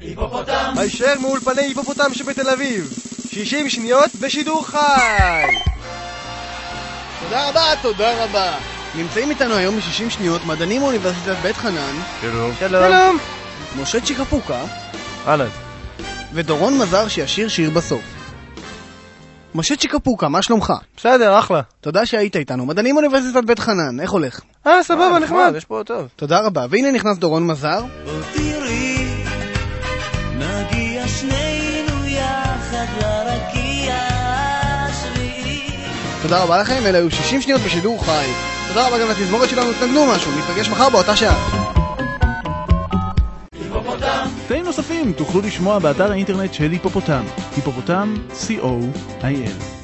היפופוטם! הישר מאולפני היפופוטם שבתל אביב 60 שניות בשידור חי! תודה רבה, תודה רבה. נמצאים איתנו היום ב-60 שניות מדענים מאוניברסיטת בית חנן. שלום. שלום. משה צ'יקפוקה. אהלן. ודורון מזר שישיר שיר בסוף. משה צ'יקפוקה, מה שלומך? בסדר, אחלה. תודה שהיית איתנו. מדענים מאוניברסיטת בית חנן, איך הולך? אה, סבבה, נחמד. יש פה טוב. תודה רבה. והנה נכנס דורון מזר. תודה רבה לכם, אלה היו 60 שניות בשידור חי. תודה רבה גם לתזמורת שלנו, תנגנו משהו, ניפגש מחר באותה שעה. תאים נוספים תוכלו לשמוע באתר האינטרנט של היפופוטם, היפופוטם, co.il